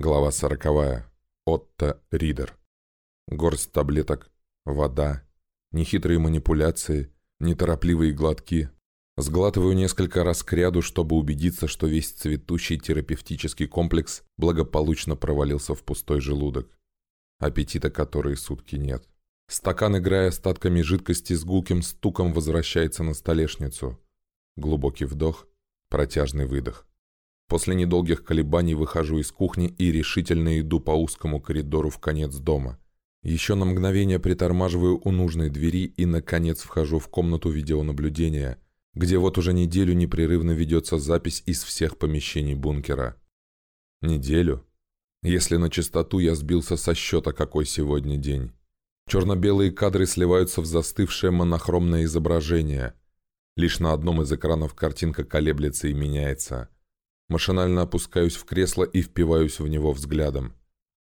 Глава сороковая. Отто Ридер. Горсть таблеток, вода, нехитрые манипуляции, неторопливые глотки. Сглатываю несколько раз к ряду, чтобы убедиться, что весь цветущий терапевтический комплекс благополучно провалился в пустой желудок. Аппетита который сутки нет. Стакан, играя остатками жидкости с гулким стуком, возвращается на столешницу. Глубокий вдох, протяжный выдох. После недолгих колебаний выхожу из кухни и решительно иду по узкому коридору в конец дома. Еще на мгновение притормаживаю у нужной двери и, наконец, вхожу в комнату видеонаблюдения, где вот уже неделю непрерывно ведется запись из всех помещений бункера. Неделю? Если на чистоту я сбился со счета, какой сегодня день. Черно-белые кадры сливаются в застывшее монохромное изображение. Лишь на одном из экранов картинка колеблется и меняется – Машинально опускаюсь в кресло и впиваюсь в него взглядом.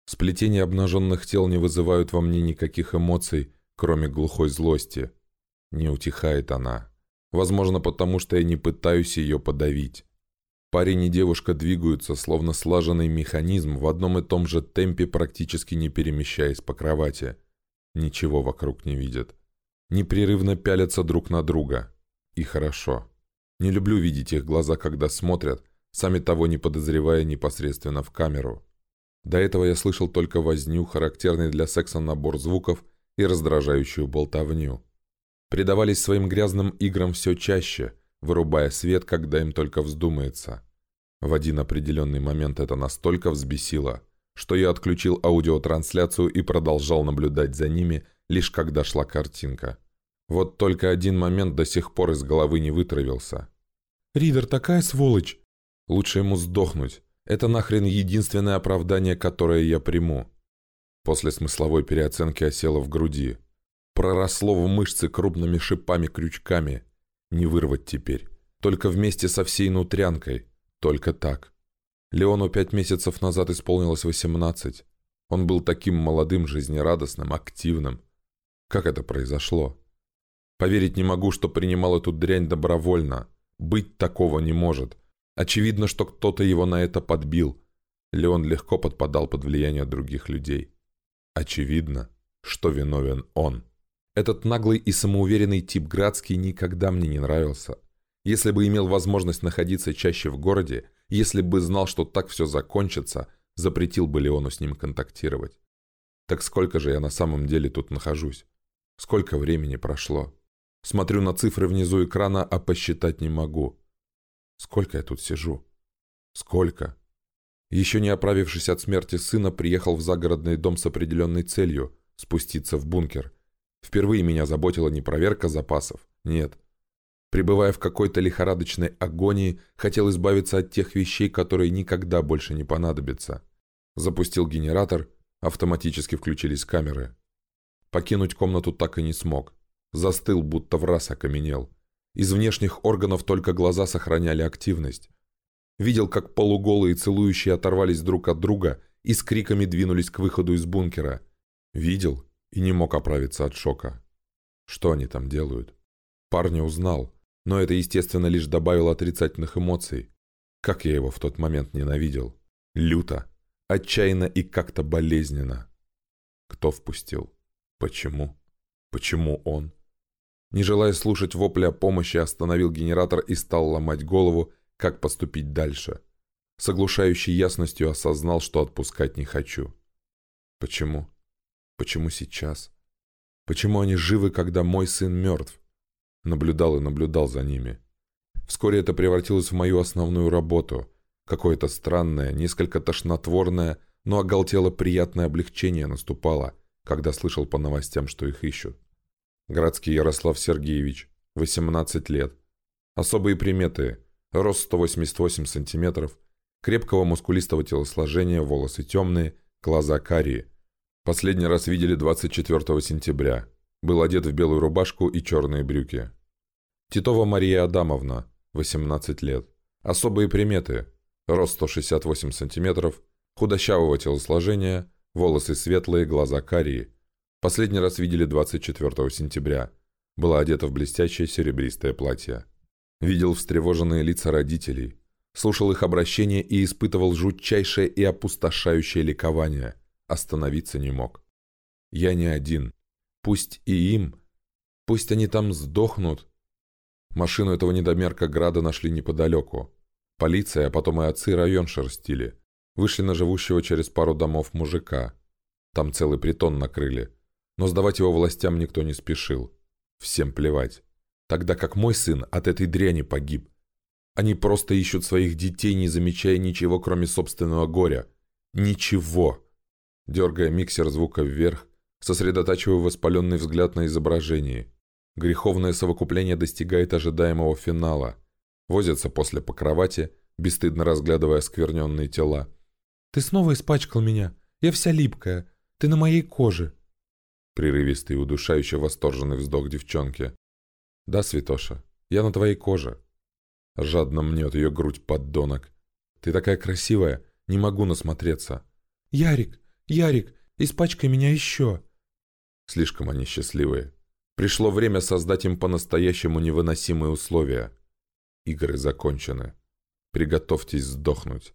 Сплетения обнаженных тел не вызывают во мне никаких эмоций, кроме глухой злости. Не утихает она. Возможно, потому что я не пытаюсь ее подавить. Парень и девушка двигаются, словно слаженный механизм, в одном и том же темпе, практически не перемещаясь по кровати. Ничего вокруг не видят. Непрерывно пялятся друг на друга. И хорошо. Не люблю видеть их глаза, когда смотрят, сами того не подозревая непосредственно в камеру. До этого я слышал только возню, характерный для секса набор звуков и раздражающую болтовню. Предавались своим грязным играм все чаще, вырубая свет, когда им только вздумается. В один определенный момент это настолько взбесило, что я отключил аудиотрансляцию и продолжал наблюдать за ними, лишь когда шла картинка. Вот только один момент до сих пор из головы не вытравился. «Ридер такая сволочь!» Лучше ему сдохнуть. Это нахрен единственное оправдание, которое я приму. После смысловой переоценки осело в груди. Проросло в мышцы крупными шипами-крючками. Не вырвать теперь. Только вместе со всей нутрянкой. Только так. Леону пять месяцев назад исполнилось восемнадцать. Он был таким молодым, жизнерадостным, активным. Как это произошло? Поверить не могу, что принимал эту дрянь добровольно. Быть такого не может. Очевидно, что кто-то его на это подбил. Леон легко подпадал под влияние других людей. Очевидно, что виновен он. Этот наглый и самоуверенный тип Градский никогда мне не нравился. Если бы имел возможность находиться чаще в городе, если бы знал, что так все закончится, запретил бы Леону с ним контактировать. Так сколько же я на самом деле тут нахожусь? Сколько времени прошло? Смотрю на цифры внизу экрана, а посчитать не могу. Сколько я тут сижу? Сколько? Еще не оправившись от смерти сына, приехал в загородный дом с определенной целью – спуститься в бункер. Впервые меня заботила не проверка запасов, нет. Пребывая в какой-то лихорадочной агонии, хотел избавиться от тех вещей, которые никогда больше не понадобятся. Запустил генератор, автоматически включились камеры. Покинуть комнату так и не смог. Застыл, будто в раз окаменел. Из внешних органов только глаза сохраняли активность. Видел, как полуголые целующие оторвались друг от друга и с криками двинулись к выходу из бункера. Видел и не мог оправиться от шока. Что они там делают? Парня узнал, но это, естественно, лишь добавило отрицательных эмоций. Как я его в тот момент ненавидел. Люто, отчаянно и как-то болезненно. Кто впустил? Почему? Почему он? Не желая слушать вопли о помощи, остановил генератор и стал ломать голову, как поступить дальше. С оглушающей ясностью осознал, что отпускать не хочу. Почему? Почему сейчас? Почему они живы, когда мой сын мертв? Наблюдал и наблюдал за ними. Вскоре это превратилось в мою основную работу. Какое-то странное, несколько тошнотворное, но оголтело приятное облегчение наступало, когда слышал по новостям, что их ищут. Градский Ярослав Сергеевич, 18 лет. Особые приметы. Рост 188 сантиметров, крепкого мускулистого телосложения, волосы темные, глаза карие. Последний раз видели 24 сентября. Был одет в белую рубашку и черные брюки. Титова Мария Адамовна, 18 лет. Особые приметы. Рост 168 сантиметров, худощавого телосложения, волосы светлые, глаза карие. Последний раз видели 24 сентября. Была одета в блестящее серебристое платье. Видел встревоженные лица родителей. слушал их обращение и испытывал жутчайшее и опустошающее ликование. Остановиться не мог. Я не один. Пусть и им, пусть они там сдохнут. Машину этого недомерка Града нашли неподалеку. Полиция, а потом и отцы район шерстили. Вышли на живущего через пару домов мужика. Там целый притон накрыли. Но сдавать его властям никто не спешил. Всем плевать. Тогда как мой сын от этой дряни погиб. Они просто ищут своих детей, не замечая ничего, кроме собственного горя. Ничего. Дергая миксер звука вверх, сосредотачиваю воспаленный взгляд на изображении. Греховное совокупление достигает ожидаемого финала. Возятся после по кровати, бесстыдно разглядывая скверненные тела. «Ты снова испачкал меня. Я вся липкая. Ты на моей коже». Прерывистый и удушающий восторженный вздох девчонки. «Да, Святоша, я на твоей коже». Жадно мнет ее грудь поддонок. «Ты такая красивая, не могу насмотреться». «Ярик, Ярик, испачкай меня еще!» Слишком они счастливые. Пришло время создать им по-настоящему невыносимые условия. Игры закончены. Приготовьтесь сдохнуть.